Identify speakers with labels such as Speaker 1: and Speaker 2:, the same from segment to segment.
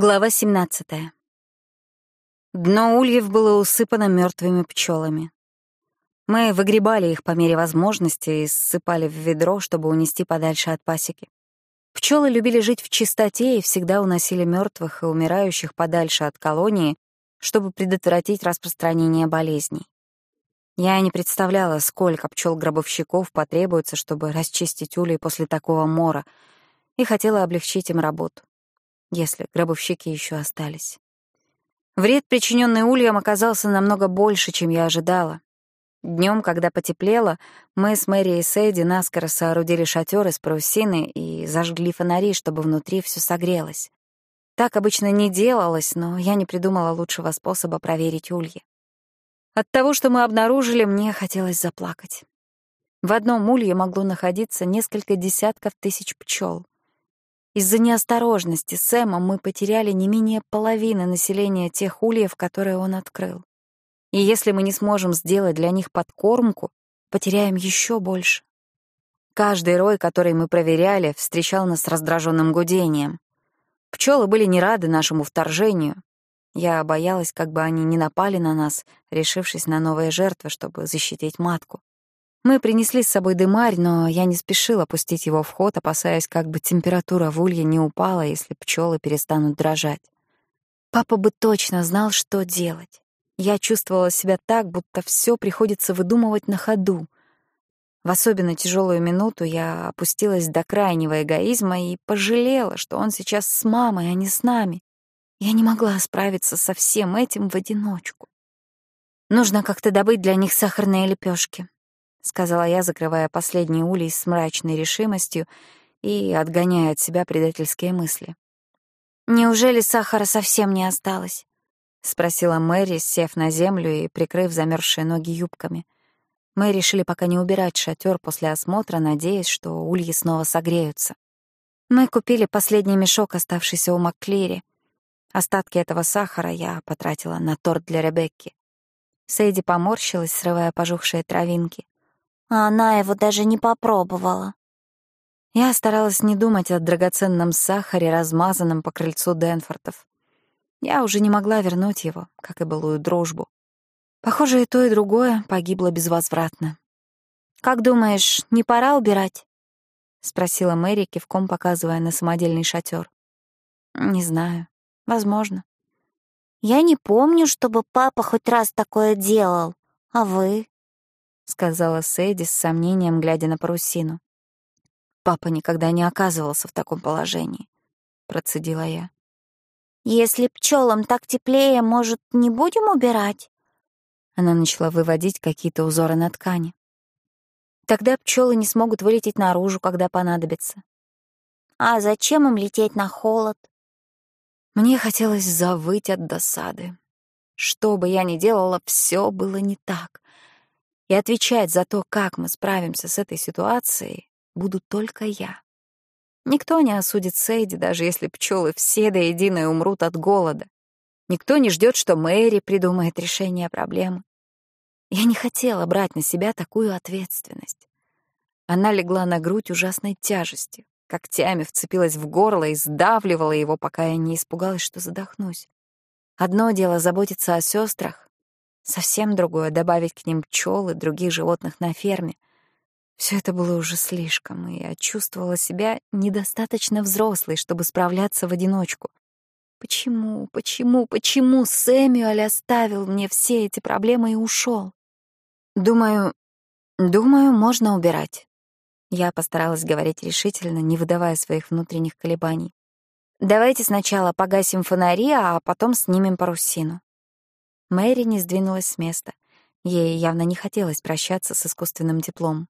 Speaker 1: Глава 17. Дно ульев было усыпано мертвыми пчелами. Мы выгребали их по мере возможности и ссыпали в ведро, чтобы унести подальше от пасеки. Пчелы любили жить в чистоте и всегда уносили мертвых и умирающих подальше от колонии, чтобы предотвратить распространение болезней. Я не представляла, сколько пчел-гробовщиков потребуется, чтобы расчистить улей после такого мора, и хотела облегчить им работу если гробовщики еще остались. Вред, причиненный ульям, оказался намного больше, чем я ожидала. Днем, когда потеплело, мы с Мэри и Сэйди наскоро соорудили шатер из парусины и зажгли фонари, чтобы внутри все согрелось. Так обычно не делалось, но я не придумала лучшего способа проверить ульи. От того, что мы обнаружили, мне хотелось заплакать. В одном улье могло находиться несколько десятков тысяч пчел. Из-за неосторожности Сэма мы потеряли не менее половины населения тех ульев, которые он открыл. И если мы не сможем сделать для них подкормку, потеряем еще больше. Каждый рой, который мы проверяли, встречал нас с раздраженным гудением. Пчелы были не рады нашему вторжению. Я боялась, как бы они не напали на нас, решившись на новые жертвы, чтобы защитить матку. Мы принесли с собой дымарь, но я не спешила пустить его в ход, опасаясь, как бы температура в улье не упала, если пчелы перестанут дрожать. Папа бы точно знал, что делать. Я чувствовала себя так, будто все приходится выдумывать на ходу. В особенно тяжелую минуту я опустилась до крайнего эгоизма и пожалела, что он сейчас с мамой, а не с нами. Я не могла справиться со всем этим в одиночку. Нужно как-то добыть для них сахарные лепешки, — сказала я, закрывая последний улей с мрачной решимостью и отгоняя от себя предательские мысли. «Неужели сахара совсем не осталось?» — спросила Мэри, сев на землю и прикрыв замерзшие ноги юбками. Мы решили пока не убирать шатер после осмотра, надеясь, что ульи снова согреются. Мы купили последний мешок, оставшийся у Макклири. Остатки этого сахара я потратила на торт для Ребекки. Сейди поморщилась, срывая пожухшие травинки а она его даже не попробовала. Я старалась не думать о драгоценном сахаре, размазанном по крыльцу Денфортов. Я уже не могла вернуть его, как и былую дружбу. Похоже, и то, и другое погибло безвозвратно. «Как думаешь, не пора убирать?» — спросила Мэри, кивком показывая на самодельный шатер. «Не знаю. Возможно». «Я не помню, чтобы папа хоть раз такое делал. А вы?» — сказала Сэдди с сомнением, глядя на парусину. «Папа никогда не оказывался в таком положении», — процедила я. «Если пчелам так теплее, может, не будем убирать?» Она начала выводить какие-то узоры на ткани. «Тогда пчелы не смогут вылететь наружу, когда понадобится». «А зачем им лететь на холод?» Мне хотелось завыть от досады. Что бы я ни делала, все было не так. И отвечать за то, как мы справимся с этой ситуацией, буду только я. Никто не осудит Сейди, даже если пчелы все до единой умрут от голода. Никто не ждет, что Мэри придумает решение проблемы. Я не хотела брать на себя такую ответственность. Она легла на грудь ужасной тяжестью, когтями вцепилась в горло и сдавливала его, пока я не испугалась, что задохнусь. Одно дело заботиться о сестрах, Совсем другое — добавить к ним пчел и других животных на ферме. Все это было уже слишком, и я чувствовала себя недостаточно взрослой, чтобы справляться в одиночку. Почему, почему, почему Сэмюэль оставил мне все эти проблемы и ушел? Думаю, думаю, можно убирать. Я постаралась говорить решительно, не выдавая своих внутренних колебаний. Давайте сначала погасим фонари, а потом снимем парусину. Мэри не сдвинулась с места. Ей явно не хотелось прощаться с искусственным теплом.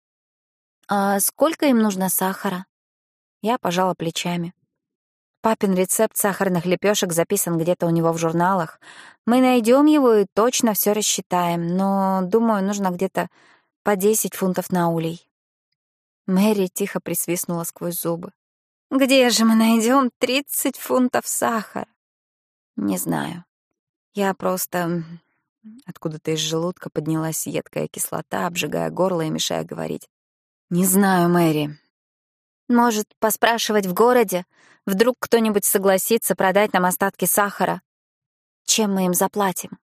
Speaker 1: «А сколько им нужно сахара?» Я пожала плечами. Папин рецепт сахарных лепешек записан где-то у него в журналах. Мы найдем его и точно все рассчитаем, но, думаю, нужно где-то по 10 фунтов на улей. Мэри тихо присвистнула сквозь зубы. «Где же мы найдем 30 фунтов сахара?» «Не знаю. Я просто... Откуда-то из желудка поднялась едкая кислота, обжигая горло и мешая говорить. «Не знаю, Мэри. Может, поспрашивать в городе? Вдруг кто-нибудь согласится продать нам остатки сахара? Чем мы им заплатим?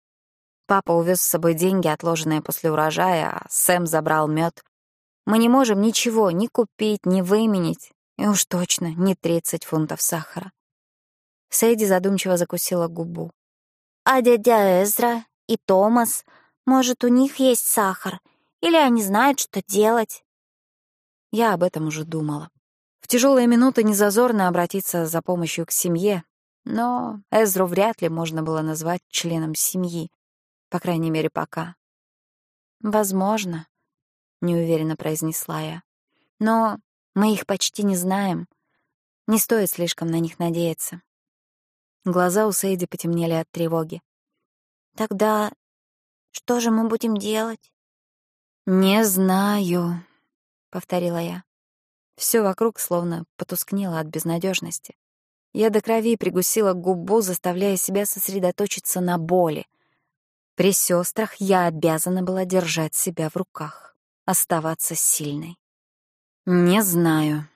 Speaker 1: Папа увез с собой деньги, отложенные после урожая, а Сэм забрал мед. Мы не можем ничего ни купить, ни выменить, и уж точно не 30 фунтов сахара. Сэйди задумчиво закусила губу. «А дядя Эзра и Томас, может, у них есть сахар? Или они знают, что делать?» Я об этом уже думала. В тяжелые минуты незазорно обратиться за помощью к семье, но Эзру вряд ли можно было назвать членом семьи, по крайней мере, пока. «Возможно», — неуверенно произнесла я. «Но мы их почти не знаем. Не стоит слишком на них надеяться». Глаза у Сейди потемнели от тревоги. «Тогда что же мы будем делать?» «Не знаю», — повторила я. Все вокруг словно потускнело от безнадежности. Я до крови пригусила губу, заставляя себя сосредоточиться на боли. При сестрах я обязана была держать себя в руках, оставаться сильной. Не знаю.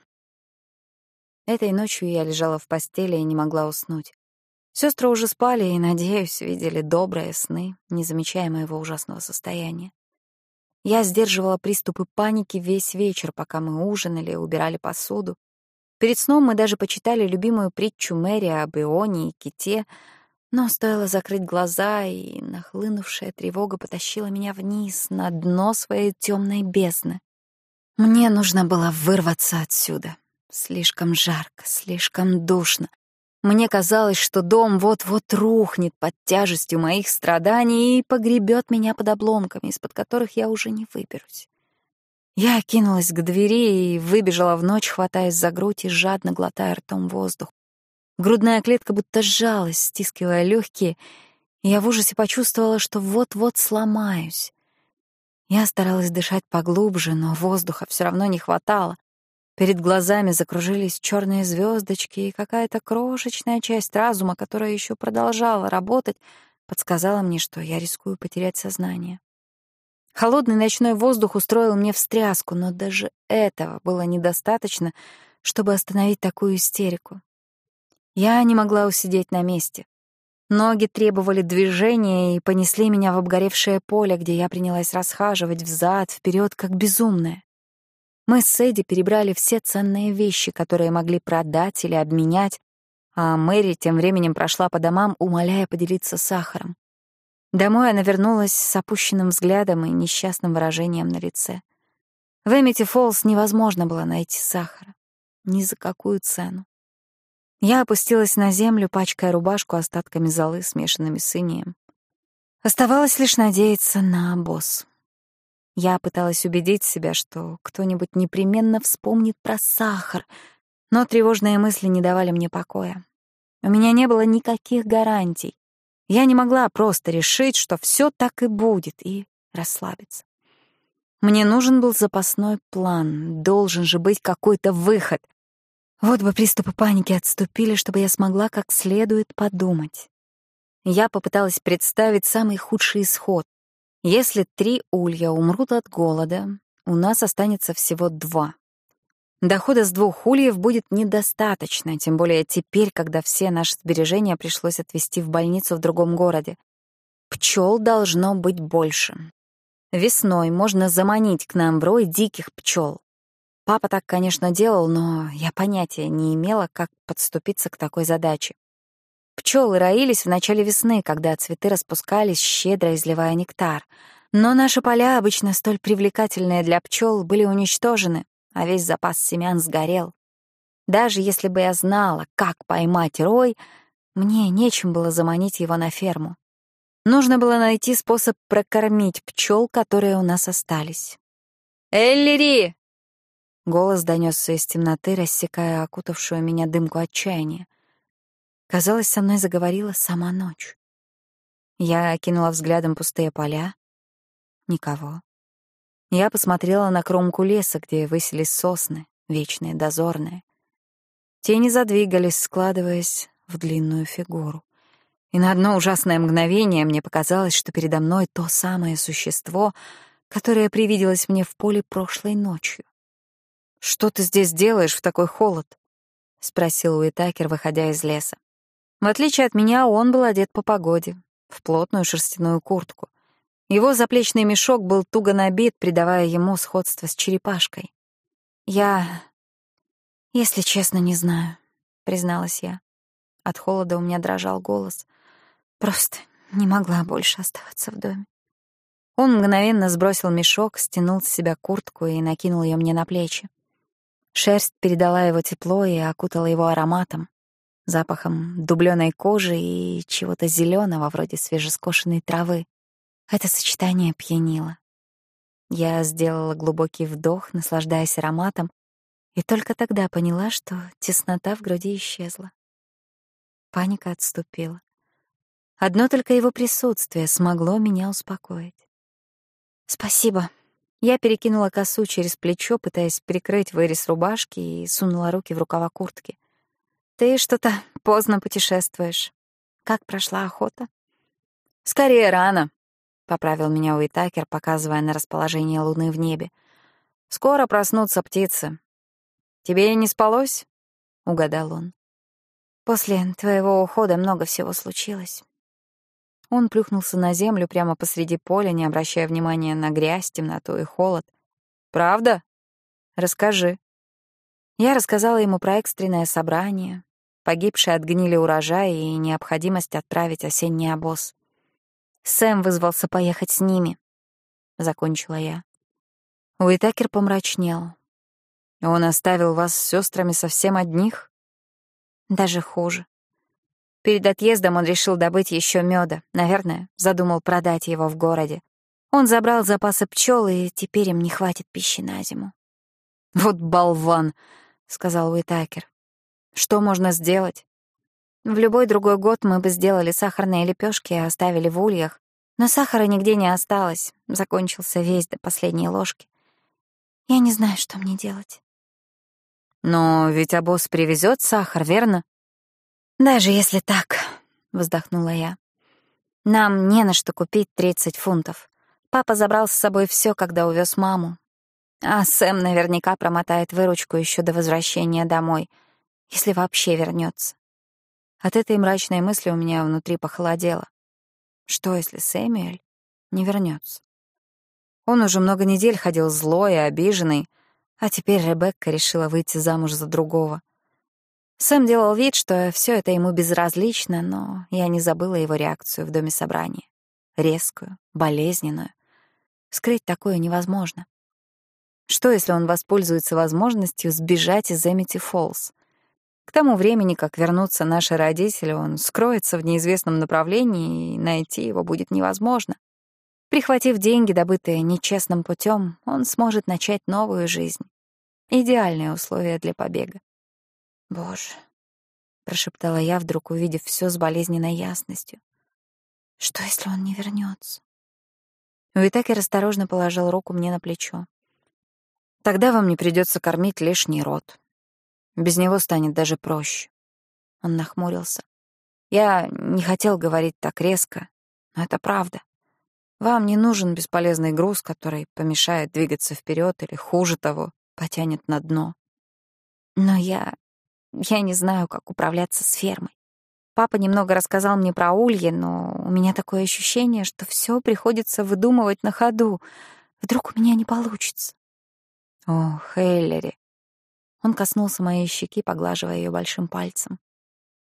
Speaker 1: Этой ночью я лежала в постели и не могла уснуть. Сестры уже спали и, надеюсь, видели добрые сны, не замечая моего ужасного состояния. Я сдерживала приступы паники весь вечер, пока мы ужинали и убирали посуду. Перед сном мы даже почитали любимую притчу Мэри об Ионе и ките, но стоило закрыть глаза, и нахлынувшая тревога потащила меня вниз, на дно своей темной бездны. Мне нужно было вырваться отсюда. Слишком жарко, слишком душно. Мне казалось, что дом вот-вот рухнет под тяжестью моих страданий и погребет меня под обломками, из-под которых я уже не выберусь. Я кинулась к двери и выбежала в ночь, хватаясь за грудь и жадно глотая ртом воздух. Грудная клетка будто сжалась, стискивая легкие, и я в ужасе почувствовала, что вот-вот сломаюсь. Я старалась дышать поглубже, но воздуха все равно не хватало. Перед глазами закружились черные звездочки, и какая-то крошечная часть разума, которая еще продолжала работать, подсказала мне, что я рискую потерять сознание. Холодный ночной воздух устроил мне встряску, но даже этого было недостаточно, чтобы остановить такую истерику. Я не могла усидеть на месте. Ноги требовали движения и понесли меня в обгоревшее поле, где я принялась расхаживать взад, вперед, как безумная. Мы с Эдди перебрали все ценные вещи, которые могли продать или обменять, а Мэри тем временем прошла по домам, умоляя поделиться сахаром. Домой она вернулась с опущенным взглядом и несчастным выражением на лице. В Эмити Фоллс невозможно было найти сахара. Ни за какую цену. Я опустилась на землю, пачкая рубашку остатками золы, смешанными с инеем. Оставалось лишь надеяться на обоз. Я пыталась убедить себя, что кто-нибудь непременно вспомнит про сахар, но тревожные мысли не давали мне покоя. У меня не было никаких гарантий. Я не могла просто решить, что все так и будет, и расслабиться. Мне нужен был запасной план, должен же быть какой-то выход. Вот бы приступы паники отступили, чтобы я смогла как следует подумать. Я попыталась представить самый худший исход, если три улья умрут от голода, у нас останется всего два. Дохода с двух ульев будет недостаточно, тем более теперь, когда все наши сбережения пришлось отвезти в больницу в другом городе. Пчел должно быть больше. Весной можно заманить к нам в диких пчел. Папа так, конечно, делал, но я понятия не имела, как подступиться к такой задаче. Пчелы роились в начале весны, когда цветы распускались, щедро изливая нектар. Но наши поля, обычно столь привлекательные для пчел, были уничтожены, а весь запас семян сгорел. Даже если бы я знала, как поймать рой, мне нечем было заманить его на ферму. Нужно было найти способ прокормить пчел, которые у нас остались. «Эллири!» Голос донесся из темноты, рассекая окутавшую меня дымку отчаяния. Казалось, со мной заговорила сама ночь. Я окинула взглядом пустые поля. Никого. Я посмотрела на кромку леса, где высились сосны, вечные, дозорные. Тени задвигались, складываясь в длинную фигуру. И на одно ужасное мгновение мне показалось, что передо мной то самое существо, которое привиделось мне в поле прошлой ночью. «Что ты здесь делаешь в такой холод?» — спросил Уитакер, выходя из леса. В отличие от меня, он был одет по погоде, в плотную шерстяную куртку. Его заплечный мешок был туго набит, придавая ему сходство с черепашкой. «Я, если честно, не знаю», — призналась я. От холода у меня дрожал голос. Просто не могла больше оставаться в доме. Он мгновенно сбросил мешок, стянул с себя куртку и накинул ее мне на плечи. Шерсть передала его тепло и окутала его ароматом, запахом дубленой кожи и чего-то зеленого вроде свежескошенной травы. Это сочетание пьянило. Я сделала глубокий вдох, наслаждаясь ароматом, и только тогда поняла, что теснота в груди исчезла. Паника отступила. Одно только его присутствие смогло меня успокоить. «Спасибо». Я перекинула косу через плечо, пытаясь прикрыть вырез рубашки, и сунула руки в рукава куртки. «Ты что-то поздно путешествуешь. Как прошла охота?» «Скорее рано», — поправил меня Уитакер, показывая на расположение луны в небе. «Скоро проснутся птицы. Тебе и не спалось?» — угадал он. «После твоего ухода много всего случилось. Он плюхнулся на землю прямо посреди поля, не обращая внимания на грязь, темноту и холод. «Правда? Расскажи». Я рассказала ему про экстренное собрание, погибший от гнили урожай и необходимость отправить осенний обоз. Сэм вызвался поехать с ними, — закончила я. Уитакер помрачнел. Он оставил вас с сестрами совсем одних? Даже хуже. Перед отъездом он решил добыть еще меда. Наверное, задумал продать его в городе. Он забрал запасы пчел, и теперь им не хватит пищи на зиму. «Вот болван», — сказал Уитакер. «Что можно сделать?» В любой другой год мы бы сделали сахарные лепешки и оставили в ульях, но сахара нигде не осталось, закончился весь до последней ложки. Я не знаю, что мне делать. Но ведь обоз привезет сахар, верно? «Даже если так», — вздохнула я. «Нам не на что купить 30 фунтов. Папа забрал с собой все, когда увез маму. А Сэм наверняка промотает выручку еще до возвращения домой, если вообще вернется. От этой мрачной мысли у меня внутри похолодело. Что, если Сэмюэль не вернется? Он уже много недель ходил злой и обиженный, а теперь Ребекка решила выйти замуж за другого — Сэм делал вид, что все это ему безразлично, но я не забыла его реакцию в доме собрания. Резкую, болезненную. Скрыть такое невозможно. Что, если он воспользуется возможностью сбежать из Эмити Фоллс? К тому времени, как вернутся наши родители, он скроется в неизвестном направлении, и найти его будет невозможно. Прихватив деньги, добытые нечестным путем, он сможет начать новую жизнь. Идеальные условия для побега. «Боже», — прошептала я, вдруг увидев все с болезненной ясностью. «Что, если он не вернется? Уитакер осторожно положил руку мне на плечо. «Тогда вам не придется кормить лишний рот. Без него станет даже проще». Он нахмурился. «Я не хотел говорить так резко, но это правда. Вам не нужен бесполезный груз, который помешает двигаться вперед или, хуже того, потянет на дно. Но я я не знаю, как управляться с фермой. Папа немного рассказал мне про ульи, но у меня такое ощущение, что все приходится выдумывать на ходу. Вдруг у меня не получится. О, Хейлери. Он коснулся моей щеки, поглаживая ее большим пальцем.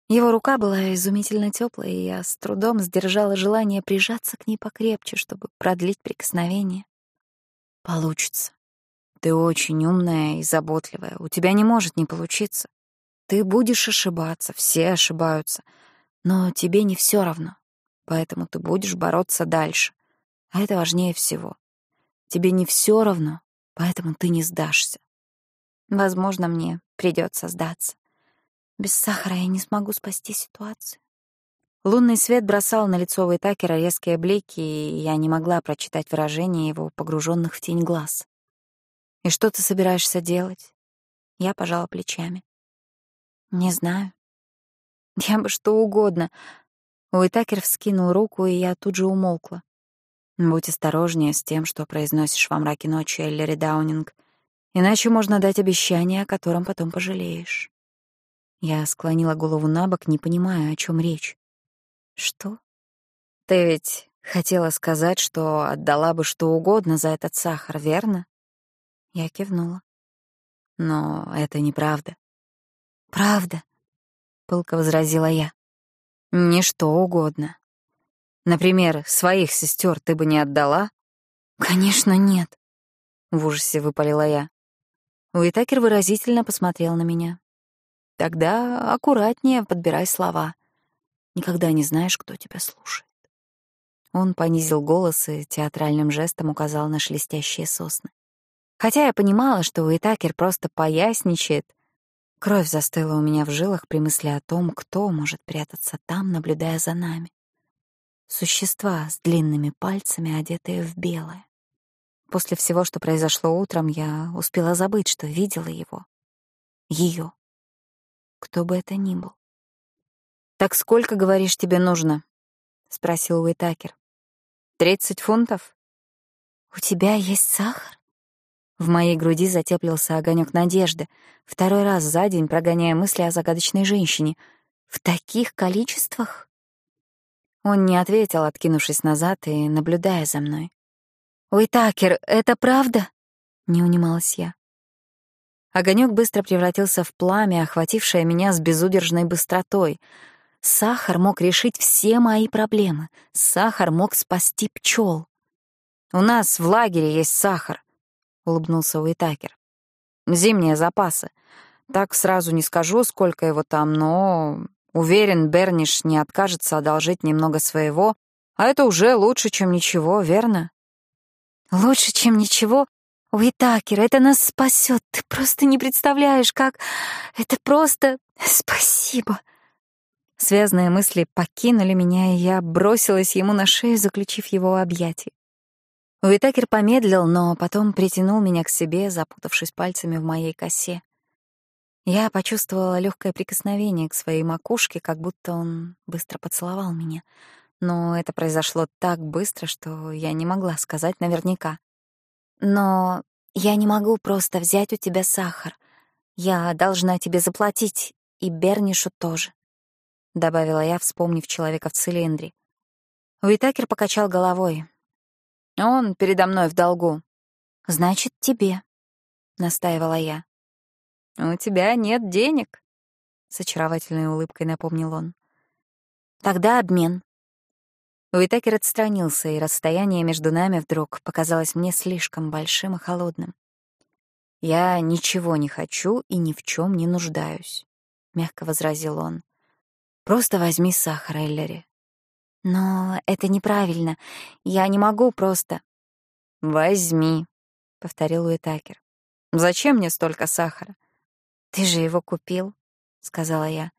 Speaker 1: Его рука была изумительно теплой, и я с трудом сдержала желание прижаться к ней покрепче, чтобы продлить прикосновение. Получится. Ты очень умная и заботливая. У тебя не может не получиться. Ты будешь ошибаться, все ошибаются, но тебе не все равно, поэтому ты будешь бороться дальше. А это важнее всего. Тебе не все равно, поэтому ты не сдашься. Возможно, мне придется сдаться. Без сахара я не смогу спасти ситуацию. Лунный свет бросал на лицо Уитакера резкие блики, и я не могла прочитать выражение его погруженных в тень глаз. «И что ты собираешься делать?» Я пожала плечами. Не знаю. Я бы что угодно. Уитакер вскинул руку, и я тут же умолкла. Будь осторожнее с тем, что произносишь во мраке ночи, Эллери Даунинг. Иначе можно дать обещание, о котором потом пожалеешь. Я склонила голову на бок, не понимая, о чем речь. Что? Ты ведь хотела сказать, что отдала бы что угодно за этот сахар, верно? Я кивнула. Но это неправда. Правда, пылко возразила я. Не что угодно. Например, своих сестер ты бы не отдала? Конечно, нет. В ужасе выпалила я. Уитакер выразительно посмотрел на меня. Тогда аккуратнее подбирай слова. Никогда не знаешь, кто тебя слушает. Он понизил голос и театральным жестом указал на шелестящие сосны. Хотя я понимала, что Уитакер просто поясничает, кровь застыла у меня в жилах при мысли о том, кто может прятаться там, наблюдая за нами. Существа с длинными пальцами, одетые в белое. После всего, что произошло утром, я успела забыть, что видела его. Ее кто бы это ни был. «Так сколько, говоришь, тебе нужно?» — спросил Уитакер. «Тридцать фунтов?» «У тебя есть сахар?» В моей груди затеплился огонек надежды, второй раз за день прогоняя мысли о загадочной женщине. «В таких количествах?» Он не ответил, откинувшись назад и наблюдая за мной. «Уитакер, это правда?» — не унималась я. Огонек быстро превратился в пламя, охватившее меня с безудержной быстротой. Сахар мог решить все мои проблемы. Сахар мог спасти пчел. «У нас в лагере есть сахар», — улыбнулся Уитакер. «Зимние запасы. Так сразу не скажу, сколько его там, но уверен, Берниш не откажется одолжить немного своего, а это уже лучше, чем ничего, верно?» «Лучше, чем ничего? Уитакер, это нас спасет. Ты просто не представляешь, как... Это просто... Спасибо. Связанные мысли покинули меня, и я бросилась ему на шею, заключив его в объятия. Уитакер помедлил, но потом притянул меня к себе, запутавшись пальцами в моей косе. Я почувствовала легкое прикосновение к своей макушке, как будто он быстро поцеловал меня. Но это произошло так быстро, что я не могла сказать наверняка. Но я не могу просто взять у тебя сахар. Я должна тебе заплатить, и Бернишу тоже», — добавила я, вспомнив человека в цилиндре. Уитакер покачал головой. «Он передо мной в долгу». «Значит, тебе», — настаивала я. «У тебя нет денег», — с очаровательной улыбкой напомнил он. «Тогда обмен», Уитакер отстранился, и расстояние между нами вдруг показалось мне слишком большим и холодным. «Я ничего не хочу и ни в чем не нуждаюсь», — мягко возразил он. «Просто возьми сахар, Эллери». «Но это неправильно. Я не могу просто...» «Возьми», — повторил Уитакер. «Зачем мне столько сахара?» «Ты же его купил», — сказала я.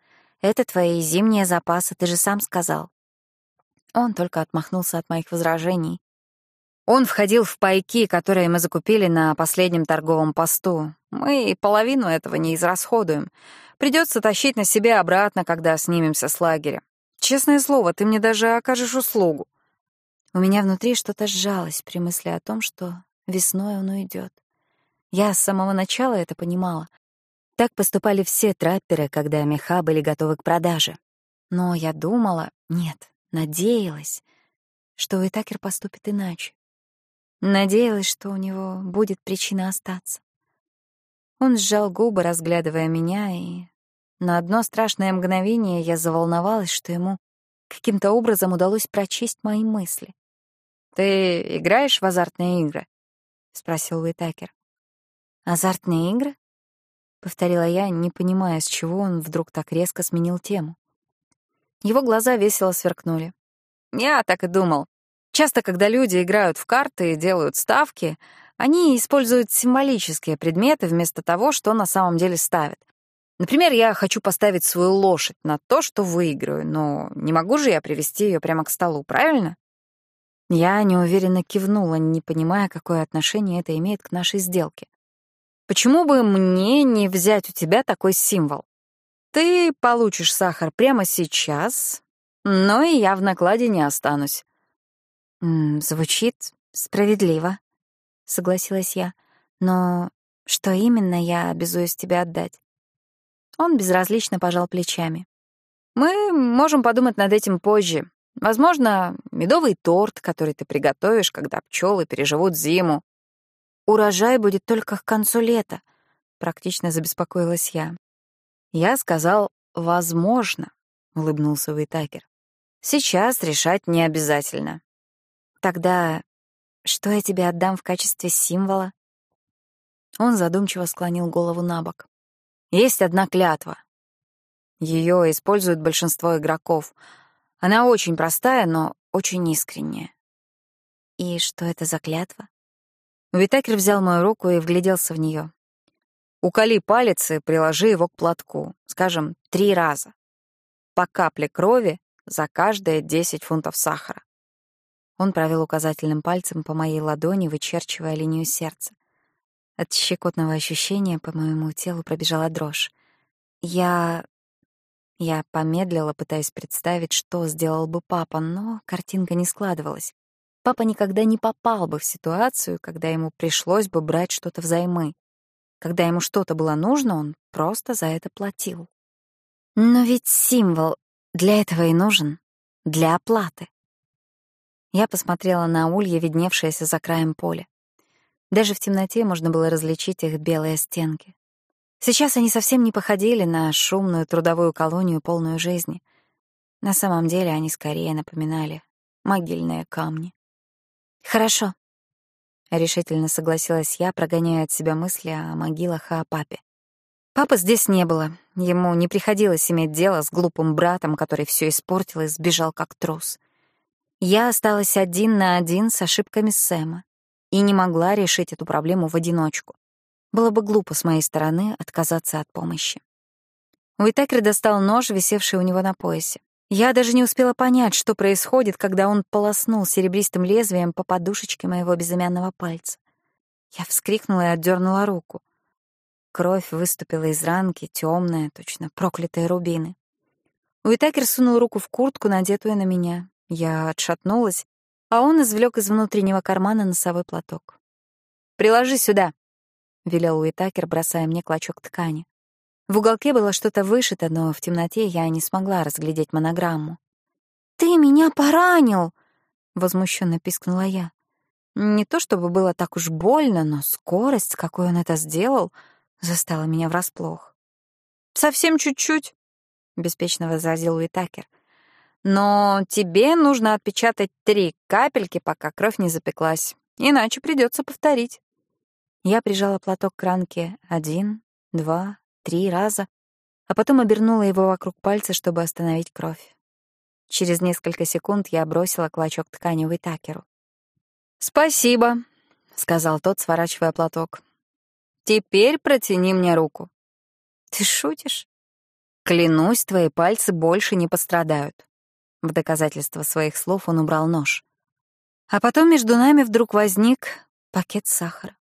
Speaker 1: «Это твои зимние запасы, ты же сам сказал». Он только отмахнулся от моих возражений. Он входил в пайки, которые мы закупили на последнем торговом посту. Мы половину этого не израсходуем. Придется тащить на себе обратно, когда снимемся с лагеря. Честное слово, ты мне даже окажешь услугу. У меня внутри что-то сжалось при мысли о том, что весной он уйдет. Я с самого начала это понимала. Так поступали все трапперы, когда меха были готовы к продаже. Но я думала, нет, Надеялась, что Уитакер поступит иначе. Надеялась, что у него будет причина остаться. Он сжал губы, разглядывая меня, и на одно страшное мгновение я заволновалась, что ему каким-то образом удалось прочесть мои мысли. «Ты играешь в азартные игры?» — спросил Уитакер. «Азартные игры?» — повторила я, не понимая, с чего он вдруг так резко сменил тему. Его глаза весело сверкнули. Я так и думал. Часто, когда люди играют в карты и делают ставки, они используют символические предметы вместо того, что на самом деле ставят. Например, я хочу поставить свою лошадь на то, что выиграю, но не могу же я привести ее прямо к столу, правильно? Я неуверенно кивнула, не понимая, какое отношение это имеет к нашей сделке. Почему бы мне не взять у тебя такой символ? Ты получишь сахар прямо сейчас, но и я в накладе не останусь. Звучит справедливо, согласилась я. Но Что именно я обязуюсь тебе отдать? Он безразлично пожал плечами. Мы можем подумать над этим позже. Возможно, медовый торт, который ты приготовишь, когда пчелы переживут зиму. Урожай будет только к концу лета, практично забеспокоилась я. Я сказал «возможно», — улыбнулся Уитакер. «Сейчас решать не обязательно». «Тогда что я тебе отдам в качестве символа?» Он задумчиво склонил голову на бок. «Есть одна клятва. Ее используют большинство игроков. Она очень простая, но очень искренняя». «И что это за клятва?» Уитакер взял мою руку и вгляделся в нее. Уколи палец и приложи его к платку, скажем, три раза. По капле крови за каждые 10 фунтов сахара. Он провел указательным пальцем по моей ладони, вычерчивая линию сердца. От щекотного ощущения по моему телу пробежала дрожь. Я... Я помедлила, пытаясь представить, что сделал бы папа, но картинка не складывалась. Папа никогда не попал бы в ситуацию, когда ему пришлось бы брать что-то взаймы. Когда ему что-то было нужно, он просто за это платил. Но ведь символ для этого и нужен, для оплаты. Я посмотрела на улья, видневшиеся за краем поля. Даже в темноте можно было различить их белые стенки. Сейчас они совсем не походили на шумную трудовую колонию, полную жизни. На самом деле они скорее напоминали могильные камни. «Хорошо», — решительно согласилась я, прогоняя от себя мысли о могилах и о папе. Папы здесь не было. Ему не приходилось иметь дело с глупым братом, который все испортил и сбежал как трус. Я осталась один на один с ошибками Сэма и не могла решить эту проблему в одиночку. Было бы глупо с моей стороны отказаться от помощи. Уитакер достал нож, висевший у него на поясе. Я даже не успела понять, что происходит, когда он полоснул серебристым лезвием по подушечке моего безымянного пальца. Я вскрикнула и отдернула руку. Кровь выступила из ранки, темная, точно проклятые рубины. Уитакер сунул руку в куртку, надетую на меня. Я отшатнулась, а он извлек из внутреннего кармана носовой платок. «Приложи сюда», — велел Уитакер, бросая мне клочок ткани. В уголке было что-то вышито, но в темноте я не смогла разглядеть монограмму. «Ты меня поранил!» — возмущенно пискнула я. Не то чтобы было так уж больно, но скорость, с какой он это сделал, застала меня врасплох. «Совсем чуть-чуть», — беспечно возразил Уитакер. «Но тебе нужно отпечатать три капельки, пока кровь не запеклась, иначе придется повторить». Я прижала платок к ранке один, два, три раза, а потом обернула его вокруг пальца, чтобы остановить кровь. Через несколько секунд я бросила клочок ткани Уитакеру. «Спасибо», — сказал тот, сворачивая платок. «Теперь протяни мне руку». «Ты шутишь?» «Клянусь, твои пальцы больше не пострадают». В доказательство своих слов он убрал нож. А потом между нами вдруг возник пакет сахара.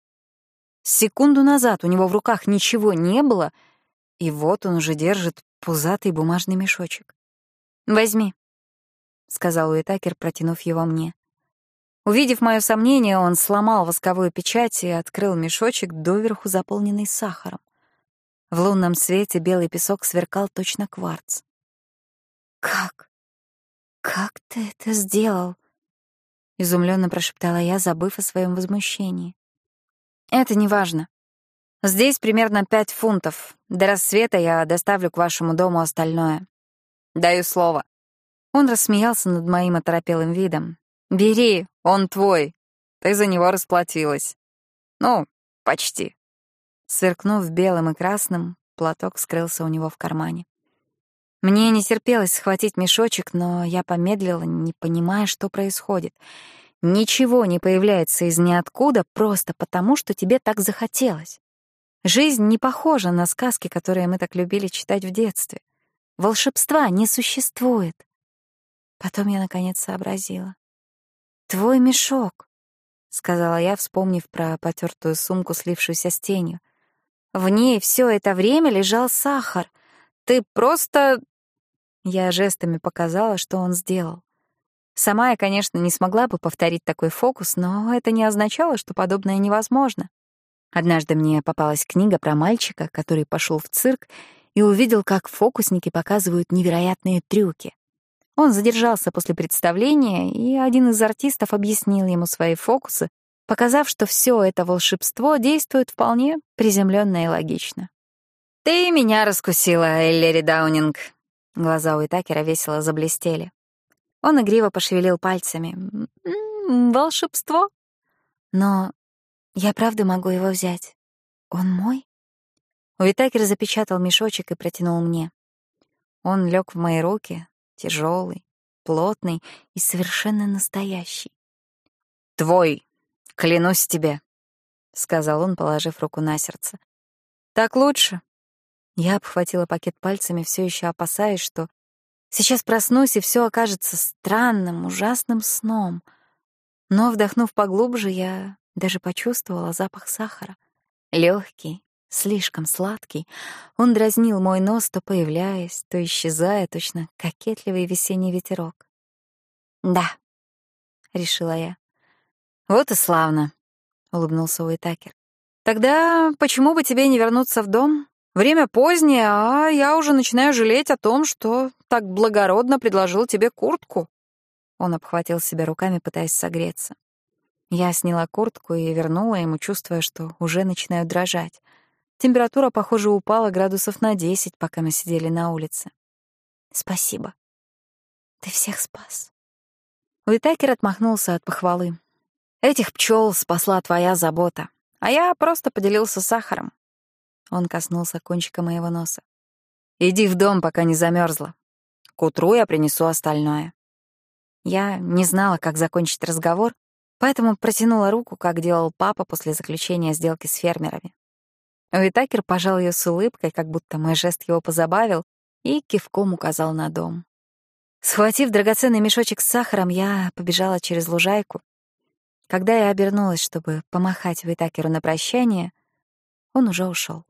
Speaker 1: Секунду назад у него в руках ничего не было, и вот он уже держит пузатый бумажный мешочек. «Возьми», — сказал Уитакер, протянув его мне. Увидев мое сомнение, он сломал восковую печать и открыл мешочек, доверху заполненный сахаром. В лунном свете белый песок сверкал точно кварц. «Как? Как ты это сделал?» — изумленно прошептала я, забыв о своем возмущении. Это не важно. Здесь примерно пять фунтов. До рассвета я доставлю к вашему дому остальное. Даю слово. Он рассмеялся над моим оторопелым видом. Бери, он твой. Ты за него расплатилась. Ну, почти. Сверкнув белым и красным, платок скрылся у него в кармане. Мне не терпелось схватить мешочек, но я помедлила, не понимая, что происходит. Ничего не появляется из ниоткуда просто потому, что тебе так захотелось. Жизнь не похожа на сказки, которые мы так любили читать в детстве. Волшебства не существует. Потом я наконец сообразила. «Твой мешок», — сказала я, вспомнив про потертую сумку, слившуюся с тенью. «В ней все это время лежал сахар. Ты просто...» Я жестами показала, что он сделал. Сама я, конечно, не смогла бы повторить такой фокус, но это не означало, что подобное невозможно. Однажды мне попалась книга про мальчика, который пошел в цирк и увидел, как фокусники показывают невероятные трюки. Он задержался после представления, и один из артистов объяснил ему свои фокусы, показав, что все это волшебство действует вполне приземленно и логично. «Ты меня раскусила, Эллери Даунинг!» Глаза у Итакера весело заблестели. Он игриво пошевелил пальцами. «М -м, «Волшебство?» «Но я правда могу его взять? Он мой?» Уитакер запечатал мешочек и протянул мне. Он лег в мои руки, тяжелый, плотный и совершенно настоящий. «Твой, клянусь тебе», — сказал он, положив руку на сердце. «Так лучше». Я обхватила пакет пальцами, все еще опасаясь, что сейчас проснусь, и все окажется странным, ужасным сном. Но, вдохнув поглубже, я даже почувствовала запах сахара. Легкий, слишком сладкий. Он дразнил мой нос, то появляясь, то исчезая, точно кокетливый весенний ветерок. «Да», — решила я. «Вот и славно», — улыбнулся Уитакер. «Тогда почему бы тебе не вернуться в дом? Время позднее, а я уже начинаю жалеть о том, что так благородно предложил тебе куртку». Он обхватил себя руками, пытаясь согреться. Я сняла куртку и вернула ему, чувствуя, что уже начинаю дрожать. Температура, похоже, упала градусов на десять, пока мы сидели на улице. Спасибо. Ты всех спас. Уитакер отмахнулся от похвалы. Этих пчел спасла твоя забота, а я просто поделился сахаром. Он коснулся кончика моего носа. Иди в дом, пока не замерзла. К утру я принесу остальное. Я не знала, как закончить разговор, поэтому протянула руку, как делал папа после заключения сделки с фермерами. Уитакер пожал ее с улыбкой, как будто мой жест его позабавил, и кивком указал на дом. Схватив драгоценный мешочек с сахаром, я побежала через лужайку. Когда я обернулась, чтобы помахать Уитакеру на прощание, он уже ушел.